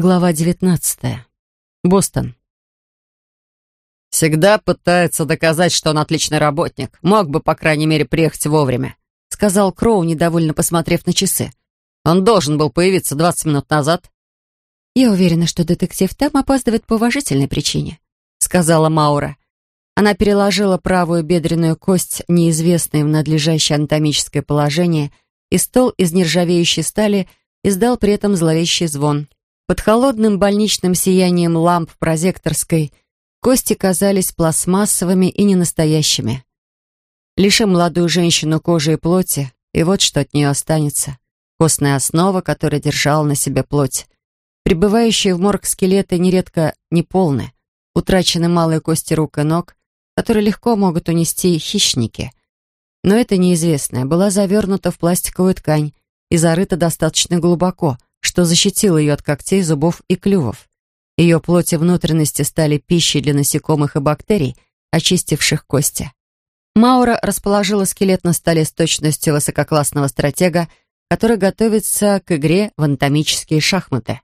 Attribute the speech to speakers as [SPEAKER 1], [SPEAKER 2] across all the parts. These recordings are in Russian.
[SPEAKER 1] Глава 19. Бостон.
[SPEAKER 2] «Всегда пытается доказать, что он отличный работник. Мог бы, по крайней мере, приехать вовремя», — сказал Кроу, недовольно посмотрев на часы. «Он должен был появиться 20 минут назад».
[SPEAKER 1] «Я уверена, что детектив там опаздывает по уважительной причине», — сказала Маура. Она переложила правую бедренную кость, неизвестной в надлежащее анатомическое положение, и стол из нержавеющей стали издал при этом зловещий звон — под холодным больничным сиянием ламп прозекторской кости казались пластмассовыми и ненастоящими. Лиши молодую женщину кожи и плоти, и вот что от нее останется. Костная основа, которая держала на себе плоть. Прибывающие в морг скелеты нередко неполны, утрачены малые кости рук и ног, которые легко могут унести хищники. Но эта неизвестная была завернута в пластиковую ткань и зарыта достаточно глубоко — что защитило ее от когтей, зубов и клювов. Ее плоть и внутренности стали пищей для насекомых и бактерий, очистивших кости. Маура расположила скелет на столе с точностью высококлассного стратега, который готовится к игре в анатомические шахматы.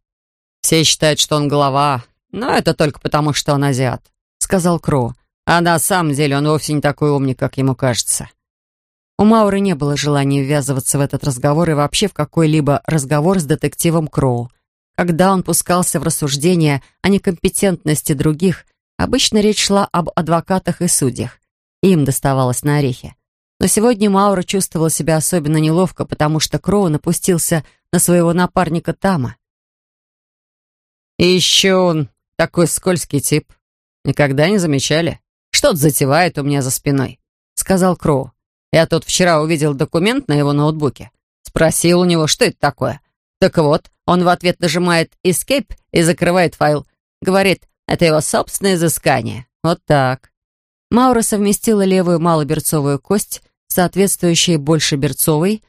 [SPEAKER 2] «Все считают, что он голова, но это только потому, что он азиат», — сказал Кроу. «А на самом деле он вовсе не такой умник, как ему кажется».
[SPEAKER 1] У Мауры не было желания ввязываться в этот разговор и вообще в какой-либо разговор с детективом Кроу. Когда он пускался в рассуждения о некомпетентности других, обычно речь шла об адвокатах и судьях. Им доставалось на орехи. Но сегодня Маура чувствовала себя особенно неловко, потому что Кроу напустился на своего напарника Тама.
[SPEAKER 2] «И еще он такой скользкий тип. Никогда не замечали? Что-то затевает у меня за спиной», — сказал Кроу. Я тут вчера увидел документ на его ноутбуке. Спросил у него, что это такое. Так вот, он в ответ нажимает «Escape» и закрывает файл. Говорит, это его собственное изыскание. Вот так.
[SPEAKER 1] Маура совместила левую малоберцовую кость, соответствующей больше берцовой,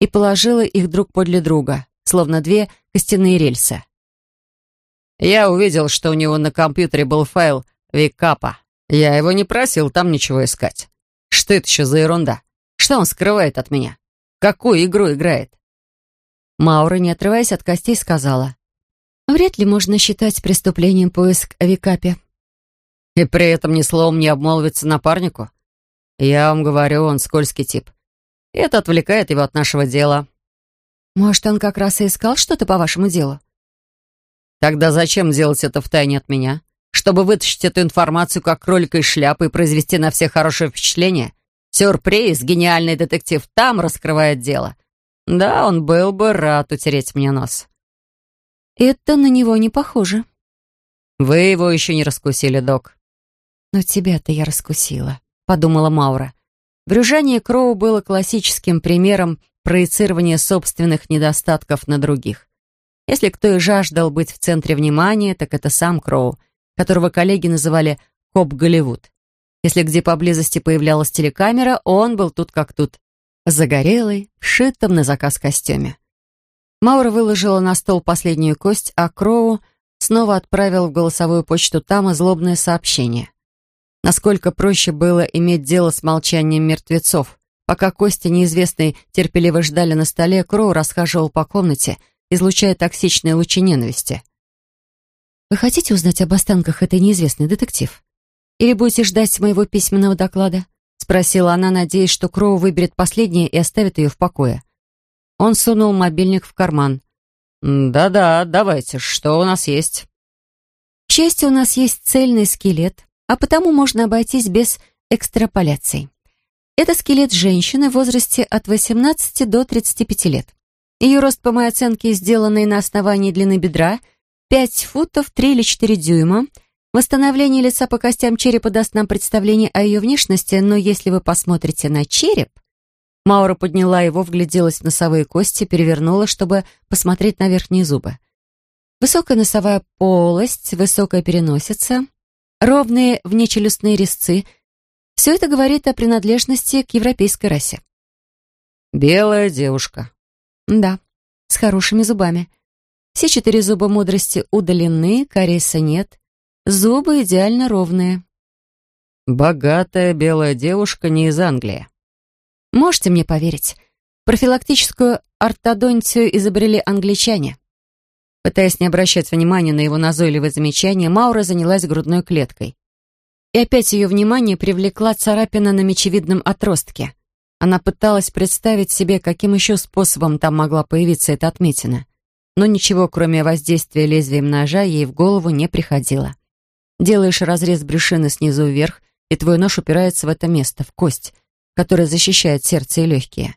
[SPEAKER 1] и положила их друг подле друга, словно две костяные рельсы.
[SPEAKER 2] Я увидел, что у него на компьютере был файл викапа. Я его не просил там ничего искать. Что это еще за ерунда? Что он скрывает от меня? Какую игру играет?»
[SPEAKER 1] Маура, не отрываясь от костей, сказала. «Вряд ли можно считать преступлением поиск о Викапе».
[SPEAKER 2] «И при этом ни словом не обмолвится напарнику? Я вам говорю, он скользкий тип. Это отвлекает его от нашего дела».
[SPEAKER 1] «Может, он как раз и искал что-то по вашему делу?»
[SPEAKER 2] «Тогда зачем делать это втайне от меня? Чтобы вытащить эту информацию как кролика из шляпы и произвести на всех хорошее впечатление? Сюрприз, гениальный детектив там раскрывает дело. Да, он был бы рад утереть мне нос.
[SPEAKER 1] Это на него не похоже.
[SPEAKER 2] Вы его еще не раскусили, док.
[SPEAKER 1] Но тебя-то я раскусила, подумала Маура. Брюжание Кроу было классическим примером проецирования собственных недостатков на других. Если кто и жаждал быть в центре внимания, так это сам Кроу, которого коллеги называли «Коп Голливуд». Если где поблизости появлялась телекамера, он был тут как тут. Загорелый, шитом на заказ костюме. Маура выложила на стол последнюю кость, а Кроу снова отправил в голосовую почту Тама злобное сообщение. Насколько проще было иметь дело с молчанием мертвецов. Пока кости неизвестной терпеливо ждали на столе, Кроу расхаживал по комнате, излучая токсичные лучи ненависти. «Вы хотите узнать об останках этой неизвестной, детектив?» Или будете ждать моего письменного доклада?» — спросила она, надеясь, что Кроу выберет последнее и оставит ее в покое. Он сунул мобильник в карман.
[SPEAKER 2] «Да-да, давайте, что у нас есть?»
[SPEAKER 1] «К счастью, у нас есть цельный скелет, а потому можно обойтись без экстраполяций. Это скелет женщины в возрасте от 18 до 35 лет. Ее рост, по моей оценке, сделанный на основании длины бедра, 5 футов 3 или 4 дюйма — Восстановление лица по костям черепа даст нам представление о ее внешности, но если вы посмотрите на череп... Маура подняла его, вгляделась в носовые кости, перевернула, чтобы посмотреть на верхние зубы. Высокая носовая полость, высокая переносица, ровные внечелюстные резцы — все это говорит о принадлежности к европейской расе.
[SPEAKER 2] «Белая девушка».
[SPEAKER 1] «Да, с хорошими зубами. Все четыре зуба мудрости удалены, кариеса нет». Зубы идеально ровные.
[SPEAKER 2] Богатая белая девушка не из Англии.
[SPEAKER 1] Можете мне поверить, профилактическую ортодонтию изобрели англичане. Пытаясь не обращать внимания на его назойливые замечания, Маура занялась грудной клеткой. И опять ее внимание привлекла царапина на мечевидном отростке. Она пыталась представить себе, каким еще способом там могла появиться эта отметина. Но ничего, кроме воздействия лезвием ножа, ей в голову не приходило. Делаешь разрез брюшины снизу вверх, и твой нож упирается в это место, в кость, которая защищает сердце и легкие.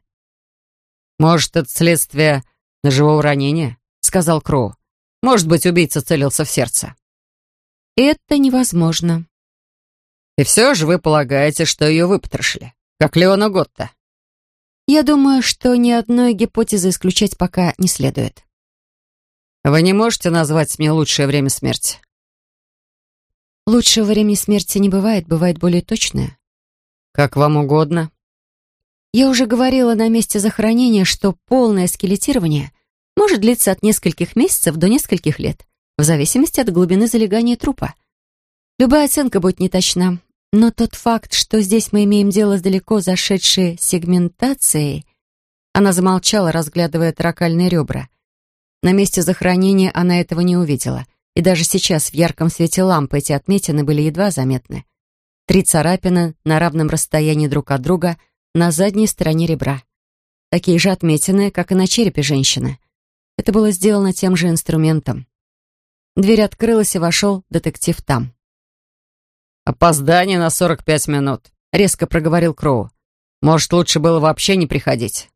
[SPEAKER 2] «Может, это следствие ножевого ранения?» — сказал Кроу. Может быть, убийца целился в сердце.
[SPEAKER 1] Это невозможно.
[SPEAKER 2] И все же вы полагаете, что ее выпотрошили, как Леона Готта?
[SPEAKER 1] Я думаю, что ни одной гипотезы исключать пока не следует.
[SPEAKER 2] Вы не можете назвать мне лучшее время смерти?
[SPEAKER 1] Лучшего времени смерти не бывает, бывает более точное.
[SPEAKER 2] Как вам угодно.
[SPEAKER 1] Я уже говорила на месте захоронения, что полное скелетирование может длиться от нескольких месяцев до нескольких лет, в зависимости от глубины залегания трупа. Любая оценка будет неточна, но тот факт, что здесь мы имеем дело с далеко зашедшей сегментацией... Она замолчала, разглядывая таракальные ребра. На месте захоронения она этого не увидела, и даже сейчас в ярком свете лампы эти отметины были едва заметны. Три царапины на равном расстоянии друг от друга на задней стороне ребра. Такие же отметины, как и на черепе женщины. Это было сделано тем же инструментом. Дверь открылась, и вошел детектив там.
[SPEAKER 2] «Опоздание на 45 минут», — резко проговорил Кроу. «Может, лучше было вообще не приходить?»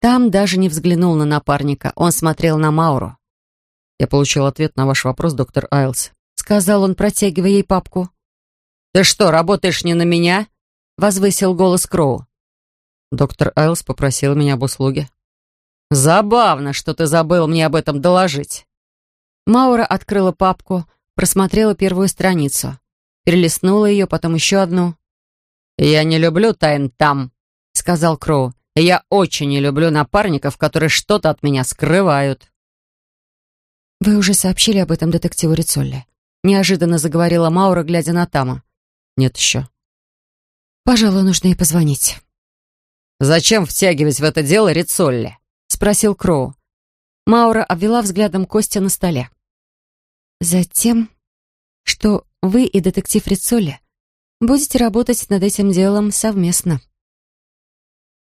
[SPEAKER 1] Там даже не взглянул на напарника, он смотрел на Мауру.
[SPEAKER 2] «Я получил ответ на ваш вопрос, доктор Айлс», —
[SPEAKER 1] сказал он, протягивая ей папку.
[SPEAKER 2] «Ты что, работаешь не на меня?» — возвысил голос Кроу.
[SPEAKER 1] Доктор Айлс попросил меня об услуге.
[SPEAKER 2] «Забавно, что ты забыл мне об этом доложить».
[SPEAKER 1] Маура открыла папку, просмотрела первую страницу, перелистнула ее, потом еще одну.
[SPEAKER 2] «Я не люблю тайн там», — сказал Кроу. «Я очень не люблю напарников, которые что-то от меня скрывают».
[SPEAKER 1] «Вы уже сообщили об этом детективу Рицолли?» Неожиданно заговорила Маура, глядя на Тама.
[SPEAKER 2] «Нет еще».
[SPEAKER 1] «Пожалуй, нужно ей позвонить».
[SPEAKER 2] «Зачем втягивать в это дело Рицолли?»
[SPEAKER 1] спросил Кроу. Маура обвела взглядом кости на столе. «Затем, что вы и детектив Рицоли будете работать над этим делом совместно».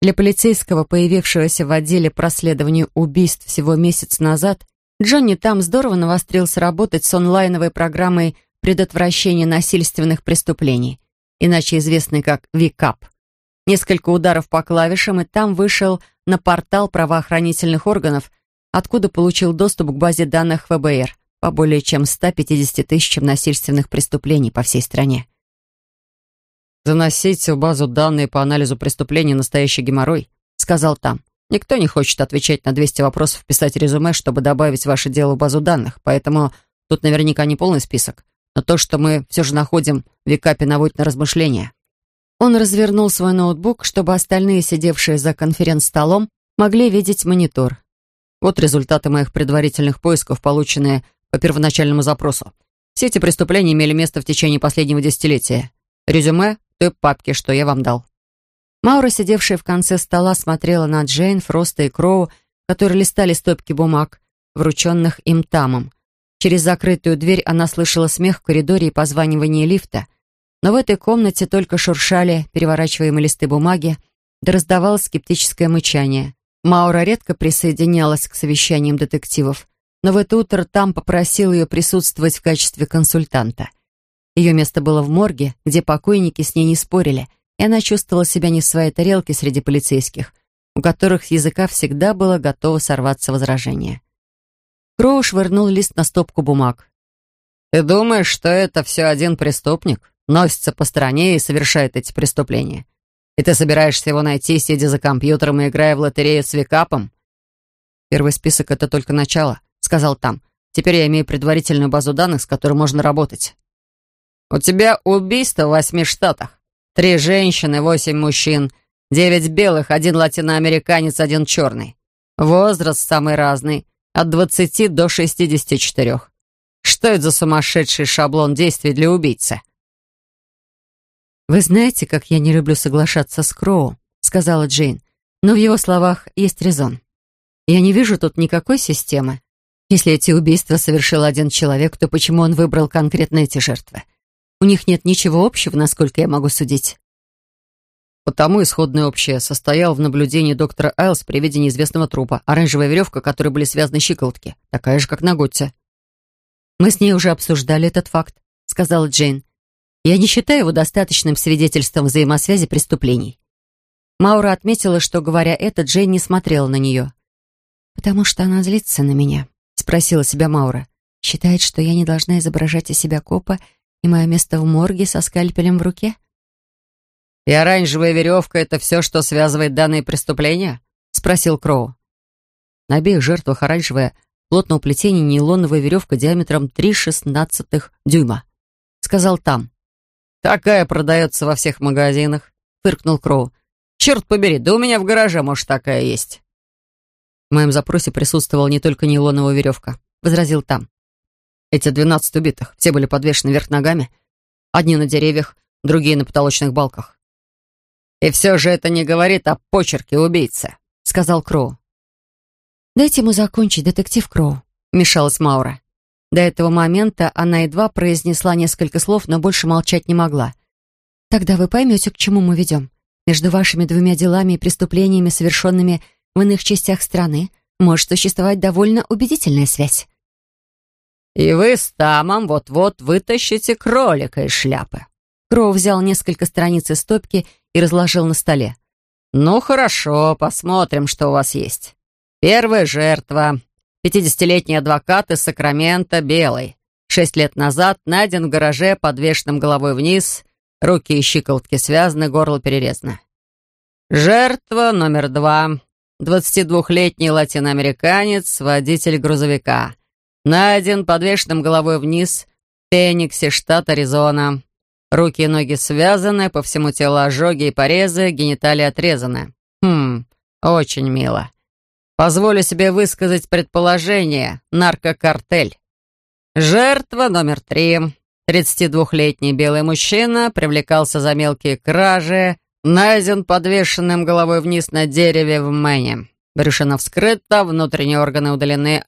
[SPEAKER 1] Для полицейского, появившегося в отделе проследования убийств всего месяц назад, Джонни там здорово навострился работать с онлайновой программой предотвращения насильственных преступлений, иначе известной как ВИКАП. Несколько ударов по клавишам, и там вышел на портал правоохранительных органов, откуда получил доступ к базе данных ФБР по более чем 150 тысячам насильственных преступлений по всей стране.
[SPEAKER 2] «Заносить в базу данные по анализу преступлений настоящий геморрой», — сказал там. «Никто не хочет отвечать на 200 вопросов, писать резюме, чтобы добавить ваше дело в базу данных, поэтому тут наверняка не полный список, но то, что мы все же находим в Викапе, наводит на размышления».
[SPEAKER 1] Он развернул свой ноутбук, чтобы остальные, сидевшие за конференц-столом, могли видеть монитор.
[SPEAKER 2] Вот результаты моих предварительных поисков, полученные по первоначальному запросу. Все эти преступления имели место в течение последнего десятилетия. Резюме той папки, что я вам дал.
[SPEAKER 1] Маура, сидевшая в конце стола, смотрела на Джейн, Фроста и Кроу, которые листали стопки бумаг, врученных им тамом. Через закрытую дверь она слышала смех в коридоре и позванивание лифта — но в этой комнате только шуршали переворачиваемые листы бумаги, да раздавалось скептическое мычание. Маура редко присоединялась к совещаниям детективов, но в это утро там попросил ее присутствовать в качестве консультанта. Ее место было в морге, где покойники с ней не спорили, и она чувствовала себя не в своей тарелке среди полицейских, у которых с языка всегда было готово сорваться возражение. Кроу швырнул лист на стопку бумаг.
[SPEAKER 2] «Ты думаешь, что это все один преступник?» носится по стране и совершает эти преступления. И ты собираешься его найти, сидя за компьютером и играя в лотерею с викапом? Первый список — это только начало, — сказал там. Теперь я имею предварительную базу данных, с которой можно работать. У тебя убийство в восьми штатах. Три женщины, восемь мужчин, девять белых, один латиноамериканец, один черный. Возраст самый разный, от двадцати до шестидесяти четырех. Что это за сумасшедший шаблон действий для убийцы?
[SPEAKER 1] «Вы знаете, как я не люблю соглашаться с Кроу», — сказала Джейн. «Но в его словах есть резон. Я не вижу тут никакой системы. Если эти убийства совершил один человек, то почему он выбрал конкретно эти жертвы? У них нет ничего общего, насколько я могу судить.
[SPEAKER 2] Потому исходное общее состояло в наблюдении доктора Айлс при виде неизвестного трупа. Оранжевая веревка, которой были связаны щиколотки, такая же, как на Готте.
[SPEAKER 1] «Мы с ней уже обсуждали этот факт», — сказала Джейн. «Я не считаю его достаточным свидетельством взаимосвязи преступлений». Маура отметила, что, говоря это, Джейн не смотрела на нее. «Потому что она злится на меня», — спросила себя Маура. «Считает, что я не должна изображать из себя копа, и мое место в морге со скальпелем в руке?»
[SPEAKER 2] «И оранжевая веревка — это все, что связывает данные преступления?» — спросил Кроу. На обеих жертвах оранжевая плотного плетения нейлоновая веревка диаметром 3 шестнадцатых дюйма. Сказал там. «Такая продается во всех магазинах», — фыркнул Кроу. «Черт побери, да у меня в гараже, может, такая есть». В моем запросе присутствовала не только нейлоновая веревка, — возразил там. Эти двенадцать убитых, все были подвешены вверх ногами, одни на деревьях, другие на потолочных балках. «И все же это не говорит о почерке убийцы», — сказал Кроу.
[SPEAKER 1] «Дайте ему закончить, детектив Кроу», — вмешалась Маура. До этого момента она едва произнесла несколько слов, но больше молчать не могла. «Тогда вы поймете, к чему мы ведем. Между вашими двумя делами и преступлениями, совершенными в иных частях страны, может существовать довольно убедительная связь».
[SPEAKER 2] «И вы с Тамом вот-вот вытащите кролика из шляпы».
[SPEAKER 1] Кроу взял несколько страниц из стопки и разложил на столе.
[SPEAKER 2] «Ну хорошо, посмотрим, что у вас есть. Первая жертва. Пятидесятилетний адвокат из Сакрамента, белый. Шесть лет назад найден в гараже, подвешенным головой вниз. Руки и щиколотки связаны, горло перерезано. Жертва номер два. 22-летний латиноамериканец, водитель грузовика. Найден подвешенным головой вниз в Фениксе, штат Аризона. Руки и ноги связаны, по всему телу ожоги и порезы, гениталии отрезаны. Хм, очень мило. Позволю себе высказать предположение. Наркокартель. Жертва номер три. 32-летний белый мужчина привлекался за мелкие кражи, найден подвешенным головой вниз на дереве в Мэне. Брюшина вскрыта, внутренние органы удалены.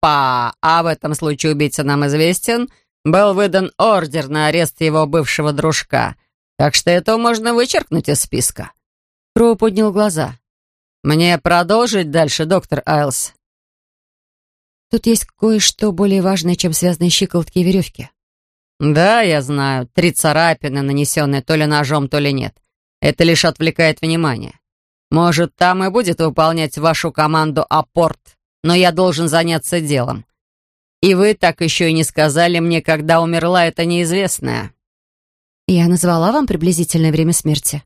[SPEAKER 2] Опа! А в этом случае убийца нам известен. Был выдан ордер на арест его бывшего дружка. Так что это можно вычеркнуть из списка. Кроу поднял глаза. «Мне продолжить дальше, доктор Айлс?»
[SPEAKER 1] «Тут есть кое-что более важное, чем связанные щиколотки и веревки».
[SPEAKER 2] «Да, я знаю. Три царапины, нанесенные то ли ножом, то ли нет. Это лишь отвлекает внимание. Может, там и будет выполнять вашу команду апорт, но я должен заняться делом. И вы так еще и не сказали мне, когда умерла эта неизвестная».
[SPEAKER 1] «Я назвала вам приблизительное время смерти?»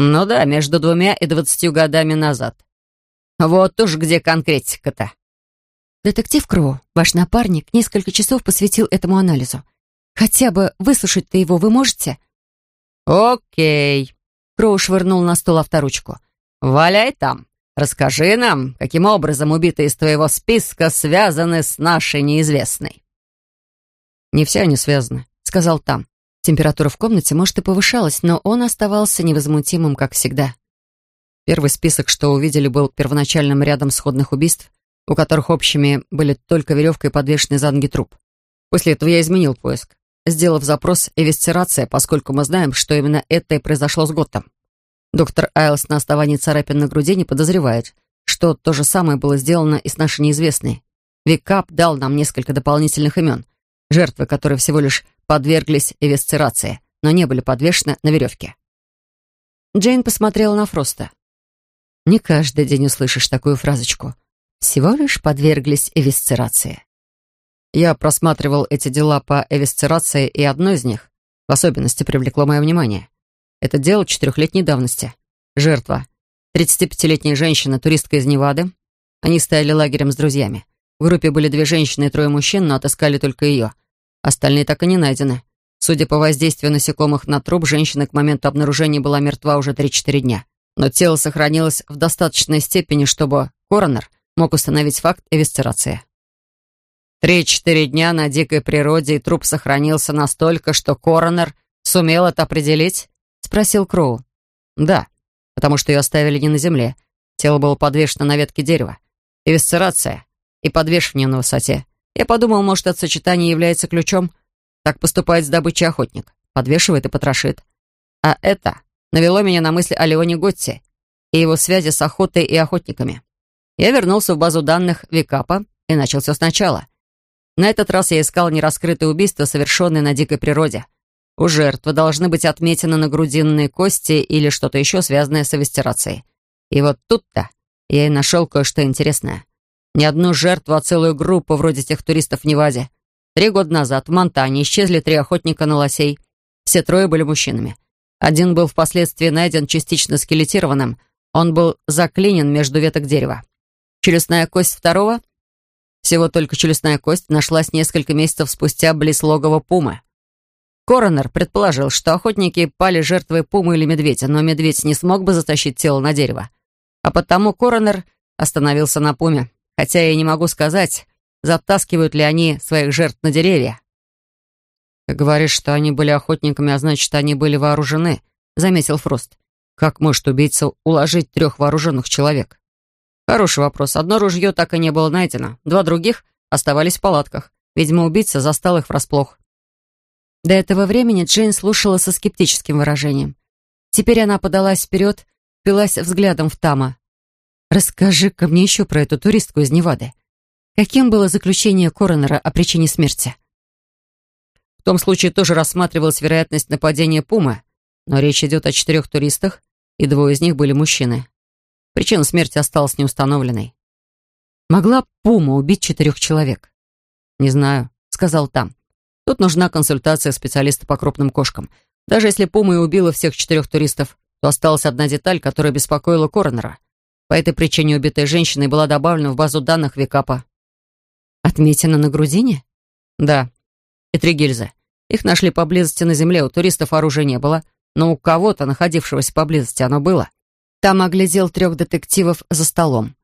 [SPEAKER 2] Ну да, между двумя и двадцатью годами назад. Вот уж где конкретика-то.
[SPEAKER 1] Детектив Кроу, ваш напарник, несколько часов посвятил этому анализу. Хотя бы выслушать-то его вы можете?
[SPEAKER 2] Окей.
[SPEAKER 1] Кроу швырнул на стол авторучку.
[SPEAKER 2] Валяй там. Расскажи нам, каким образом убитые из твоего списка связаны с нашей неизвестной. Не все они связаны, сказал там. Температура в комнате, может, и повышалась, но он оставался невозмутимым, как всегда. Первый список, что увидели, был первоначальным рядом сходных убийств, у которых общими были только веревка и подвешенный за ноги труп. После этого я изменил поиск, сделав запрос «эвисцерация», поскольку мы знаем, что именно это и произошло с Готтом. Доктор Айлс на основании царапин на груди не подозревает, что то же самое было сделано и с нашей неизвестной. Викап дал нам несколько дополнительных имен, жертвы, которые всего лишь подверглись эвисцерации, но не были подвешены на веревке. Джейн посмотрела на Фроста. «Не каждый день услышишь такую фразочку. Всего лишь подверглись эвисцерации». Я просматривал эти дела по эвисцерации, и одно из них в особенности привлекло мое внимание. Это дело четырехлетней давности. Жертва. 35-летняя женщина, туристка из Невады. Они стояли лагерем с друзьями. В группе были две женщины и трое мужчин, но отыскали только ее — Остальные так и не найдены. Судя по воздействию насекомых на труп, женщина к моменту обнаружения была мертва уже 3-4 дня. Но тело сохранилось в достаточной степени, чтобы коронер мог установить факт эвисцерации. Три-четыре дня на дикой природе, и труп сохранился настолько, что коронер сумел это определить? Спросил Кроу. Да, потому что ее оставили не на земле. Тело было подвешено на ветке дерева. Эвисцерация и подвешивание на высоте. Я подумал, может, это сочетание является ключом. Так поступает с добычей охотник. Подвешивает и потрошит. А это навело меня на мысли о Леоне Готти и его связи с охотой и охотниками. Я вернулся в базу данных Викапа и начал все сначала. На этот раз я искал нераскрытые убийства, совершенные на дикой природе. У жертвы должны быть отметены на грудинные кости или что-то еще, связанное с эвистерацией. И вот тут-то я и нашел кое-что интересное. Не одну жертву, а целую группу, вроде тех туристов в Неваде. Три года назад в Монтане исчезли три охотника на лосей. Все трое были мужчинами. Один был впоследствии найден частично скелетированным. Он был заклинен между веток дерева. Челюстная кость второго, всего только челюстная кость, нашлась несколько месяцев спустя близ логова пумы. Коронер предположил, что охотники пали жертвой пумы или медведя, но медведь не смог бы затащить тело на дерево. А потому коронер остановился на пуме, хотя я не могу сказать, затаскивают ли они своих жертв на деревья. «Ты говоришь, что они были охотниками, а значит, они были вооружены», — заметил Фрост. «Как может убийца уложить трех вооруженных человек?» «Хороший вопрос. Одно ружье так и не было найдено. Два других оставались в палатках. Видимо, убийца застал их врасплох».
[SPEAKER 1] До этого времени Джейн слушала со скептическим выражением. Теперь она подалась вперед, впилась взглядом в Тама. «Расскажи-ка мне еще про эту туристку из Невады. Каким было заключение коронера о причине смерти?»
[SPEAKER 2] В том случае тоже рассматривалась вероятность нападения пумы, но речь идет о четырех туристах, и двое из них были мужчины. Причина смерти осталась неустановленной.
[SPEAKER 1] Могла пума убить четырех человек?
[SPEAKER 2] «Не знаю», — сказал там. «Тут нужна консультация специалиста по крупным кошкам. Даже если пума и убила всех четырех туристов, то осталась одна деталь, которая беспокоила коронера. По этой причине убитая женщина была добавлена в базу данных Викапа.
[SPEAKER 1] «Отметина на грудине?»
[SPEAKER 2] «Да. И три гильзы. Их нашли поблизости на земле, у туристов оружия не было, но у кого-то, находившегося поблизости, оно было. Там оглядел трех детективов за столом.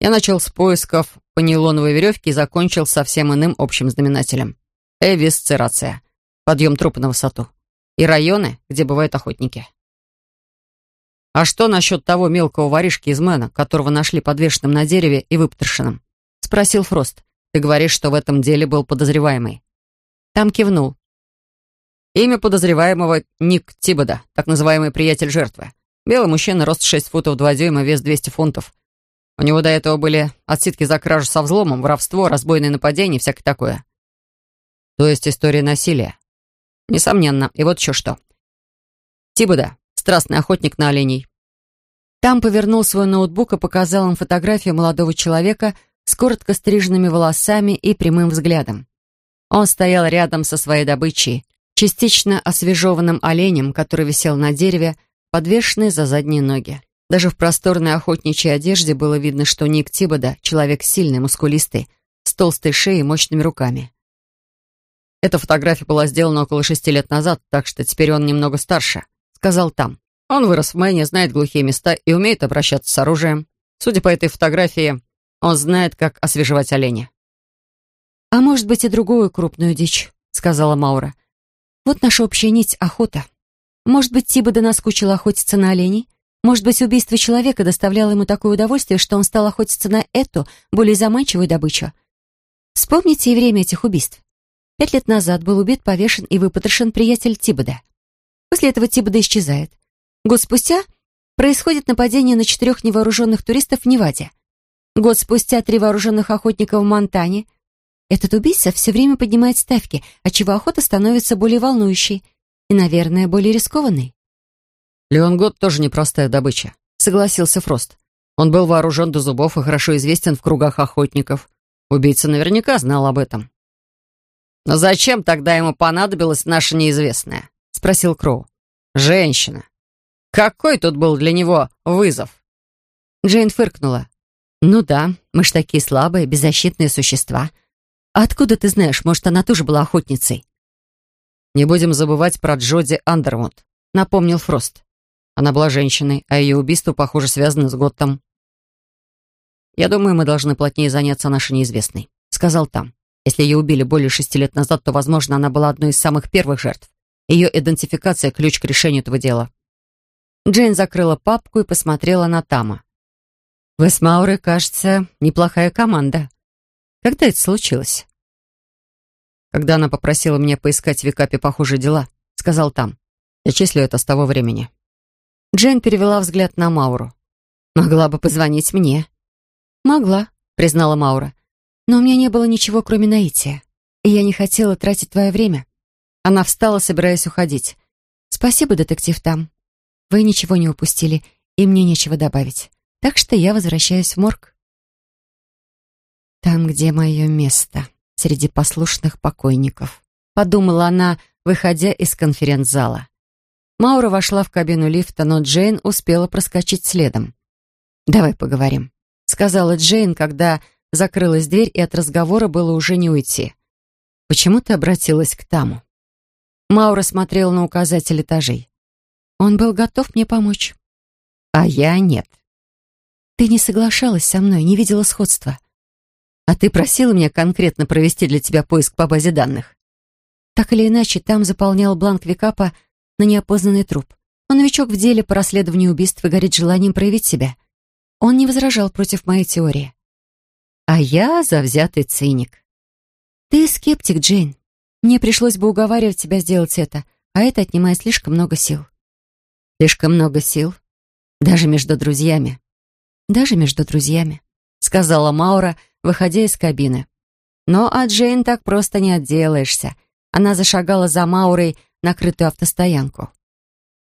[SPEAKER 2] Я начал с поисков по нейлоновой веревке и закончил совсем иным общим знаменателем. Эвисцерация. Подъем трупа на высоту. И районы, где бывают охотники. «А что насчет того мелкого воришки из Мэна, которого нашли подвешенным на дереве и выпотрошенным?» — спросил Фрост. «Ты говоришь, что в этом деле был подозреваемый». Там кивнул. Имя подозреваемого Ник Тибода, так называемый приятель жертвы. Белый мужчина, рост 6 футов 2 дюйма, вес 200 фунтов. У него до этого были отсидки за кражу со взломом, воровство, разбойные нападения и всякое такое. То есть история насилия. Несомненно. И вот еще что. Тибода — страстный охотник на оленей. Там повернул свой ноутбук и показал им фотографию молодого человека с коротко стриженными волосами и прямым взглядом. Он стоял рядом со своей добычей, частично освежеванным оленем, который висел на дереве, подвешенный за задние ноги. Даже в просторной охотничьей одежде было видно, что Ник Тибода — человек сильный, мускулистый, с толстой шеей и мощными руками. «Эта фотография была сделана около шести лет назад, так что теперь он немного старше», — сказал там. «Он вырос в Мэне, знает глухие места и умеет обращаться с оружием. Судя по этой фотографии, он знает, как освежевать оленя».
[SPEAKER 1] «А может быть и другую крупную дичь», — сказала Маура. «Вот наша общая нить — охота. Может быть, Тибода наскучил охотиться на оленей? Может быть, убийство человека доставляло ему такое удовольствие, что он стал охотиться на эту, более заманчивую добычу? Вспомните и время этих убийств. Пять лет назад был убит, повешен и выпотрошен приятель Тибода. После этого Тибода исчезает. Год спустя происходит нападение на четырех невооруженных туристов в Неваде. Год спустя три вооруженных охотника в Монтане — этот убийца все время поднимает ставки, отчего охота становится более волнующей и, наверное, более рискованной.
[SPEAKER 2] «Леон Год тоже непростая добыча», — согласился Фрост. Он был вооружен до зубов и хорошо известен в кругах охотников. Убийца наверняка знал об этом. «Но зачем тогда ему понадобилась наша неизвестная?» — спросил Кроу. «Женщина. Какой тут был для него вызов?»
[SPEAKER 1] Джейн фыркнула. «Ну да, мы ж такие слабые, беззащитные существа. Откуда ты знаешь? Может, она тоже была охотницей?»
[SPEAKER 2] «Не будем забывать про Джоди Андервуд», — напомнил Фрост. Она была женщиной, а ее убийство, похоже, связано с Готтом. «Я думаю, мы должны плотнее заняться нашей неизвестной», — сказал там. «Если ее убили более шести лет назад, то, возможно, она была одной из самых первых жертв. Ее идентификация — ключ к решению этого дела».
[SPEAKER 1] Джейн закрыла папку и посмотрела на Тама. «Вы с Маурой, кажется, неплохая команда»,
[SPEAKER 2] Когда это случилось?» «Когда она попросила меня поискать в Викапе похожие дела», — сказал там. «Я числю это с того времени».
[SPEAKER 1] Джейн перевела взгляд на Мауру. «Могла бы позвонить мне». «Могла», — признала Маура. «Но у меня не было ничего, кроме наития. И я не хотела тратить твое время». Она встала, собираясь уходить. «Спасибо, детектив Там. Вы ничего не упустили, и мне нечего добавить. Так что я возвращаюсь в морг». «Там, где мое место, среди послушных покойников», — подумала она, выходя из конференц-зала. Маура вошла в кабину лифта, но Джейн успела проскочить следом. «Давай поговорим», — сказала Джейн, когда закрылась дверь, и от разговора было уже не уйти. «Почему ты обратилась к Таму?» Маура смотрела на указатель этажей. «Он был готов мне помочь». «А я нет». «Ты не соглашалась со мной, не видела сходства». «А ты просила меня конкретно провести для тебя поиск по базе данных?» Так или иначе, там заполнял бланк Викапа на неопознанный труп. Он новичок в деле по расследованию убийств и горит желанием проявить себя. Он не возражал против моей теории. А я завзятый циник. Ты скептик, Джейн. Мне пришлось бы уговаривать тебя сделать это, а это отнимает слишком много сил. Слишком много сил? Даже между друзьями. Даже между друзьями, сказала Маура, выходя из кабины. Но от Джейн так просто не отделаешься. Она зашагала за Маурой, накрытую автостоянку.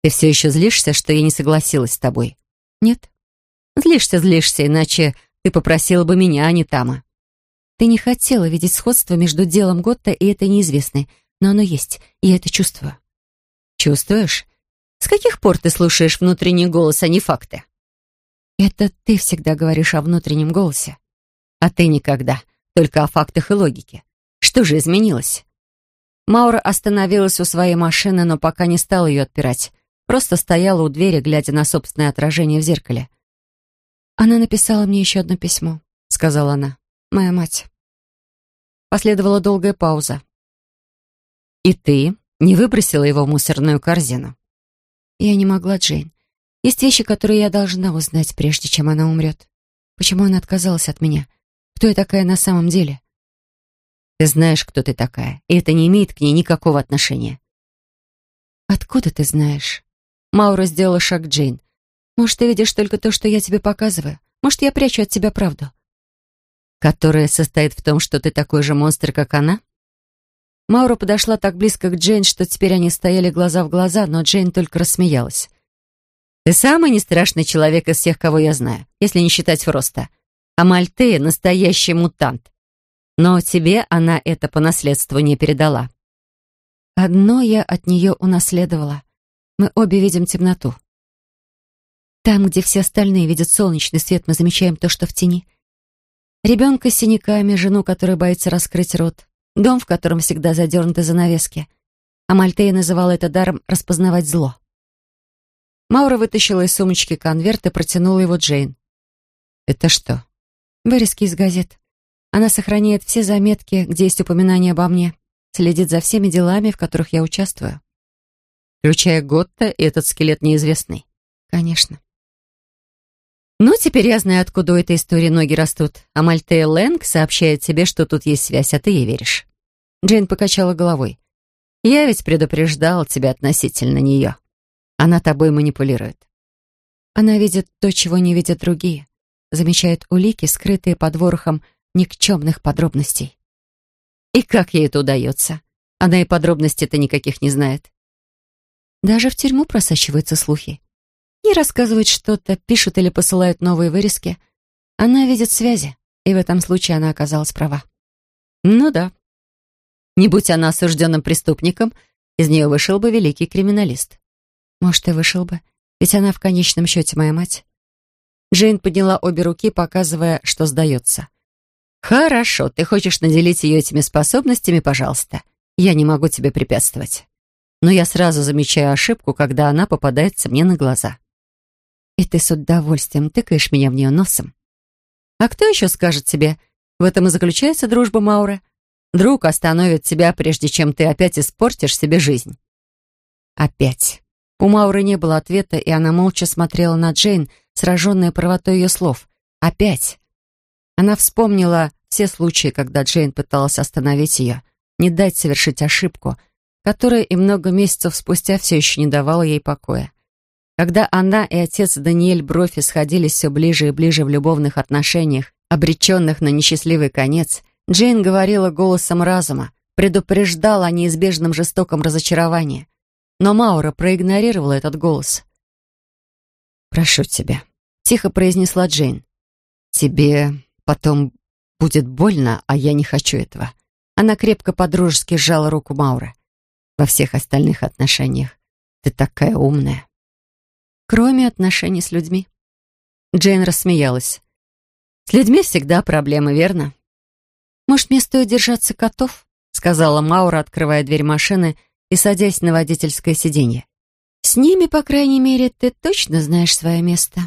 [SPEAKER 1] «Ты все еще злишься, что я не согласилась с тобой?» «Нет». «Злишься, злишься, иначе ты попросила бы меня, а не Тама». «Ты не хотела видеть сходство между делом Готта и этой неизвестной, но оно есть, и я это чувствую». «Чувствуешь? С каких пор ты слушаешь внутренний голос, а не факты?» «Это ты всегда говоришь о внутреннем голосе». «А ты никогда, только о фактах и логике. Что же изменилось?» Маура остановилась у своей машины, но пока не стала ее отпирать. Просто стояла у двери, глядя на собственное отражение в зеркале. «Она написала мне еще одно письмо», — сказала она. «Моя мать». Последовала долгая пауза. «И ты не выбросила его в мусорную корзину?» «Я не могла, Джейн. Есть вещи, которые я должна узнать, прежде чем она умрет. Почему она отказалась от меня? Кто я такая на самом деле? Ты знаешь, кто ты такая, и это не имеет к ней никакого отношения. Откуда ты знаешь? Маура сделала шаг Джейн. Может, ты видишь только то, что я тебе показываю? Может, я прячу от тебя правду? Которая состоит в том, что ты такой же монстр, как она? Маура подошла так близко к Джейн, что теперь они стояли глаза в глаза, но Джейн только рассмеялась. «Ты самый нестрашный человек из всех, кого я знаю, если не считать Фроста. А Мальтея — настоящий мутант. Но тебе она это по наследству не передала. Одно я от нее унаследовала. Мы обе видим темноту. Там, где все остальные видят солнечный свет, мы замечаем то, что в тени. Ребенка с синяками, жену, которая боится раскрыть рот, дом, в котором всегда задернуты занавески. А Мальтея называла это даром распознавать зло. Маура вытащила из сумочки конверт и протянула его Джейн. «Это что?» «Вырезки из газет. Она сохраняет все заметки, где есть упоминания обо мне, следит за всеми делами, в которых я участвую. Включая Готта и этот скелет неизвестный. Конечно. Ну, теперь я знаю, откуда у этой истории ноги растут. А Мальтея Лэнг сообщает тебе, что тут есть связь, а ты ей веришь. Джейн покачала головой. Я ведь предупреждал тебя относительно нее. Она тобой манипулирует. Она видит то, чего не видят другие. Замечает улики, скрытые под ворохом никчемных подробностей. И как ей это удается? Она и подробностей-то никаких не знает. Даже в тюрьму просачиваются слухи. Ей рассказывают что-то, пишут или посылают новые вырезки. Она видит связи, и в этом случае она оказалась права. Ну да. Не будь она осужденным преступником, из нее вышел бы великий криминалист. Может, и вышел бы, ведь она в конечном счете моя мать. Джейн подняла обе руки, показывая, что сдается. «Хорошо, ты хочешь наделить ее этими способностями, пожалуйста. Я не могу тебе препятствовать. Но я сразу замечаю ошибку, когда она попадается мне на глаза. И ты с удовольствием тыкаешь меня в нее носом. А кто еще скажет тебе, в этом и заключается дружба Маура? Друг остановит тебя, прежде чем ты опять испортишь себе жизнь». «Опять». У Мауры не было ответа, и она молча смотрела на Джейн, сраженная правотой ее слов. «Опять». Она вспомнила все случаи, когда Джейн пыталась остановить ее, не дать совершить ошибку, которая и много месяцев спустя все еще не давала ей покоя. Когда она и отец Даниэль Брофи сходились все ближе и ближе в любовных отношениях, обреченных на несчастливый конец, Джейн говорила голосом разума, предупреждала о неизбежном жестоком разочаровании. Но Маура проигнорировала этот голос. «Прошу тебя», — тихо произнесла Джейн. «Тебе потом будет больно, а я не хочу этого». Она крепко подружески сжала руку Маура. «Во всех остальных отношениях ты такая умная». «Кроме отношений с людьми». Джейн рассмеялась. «С людьми всегда проблемы, верно?» «Может, мне стоит держаться котов?» сказала Маура, открывая дверь машины и садясь на водительское сиденье. «С ними, по крайней мере, ты точно знаешь свое место».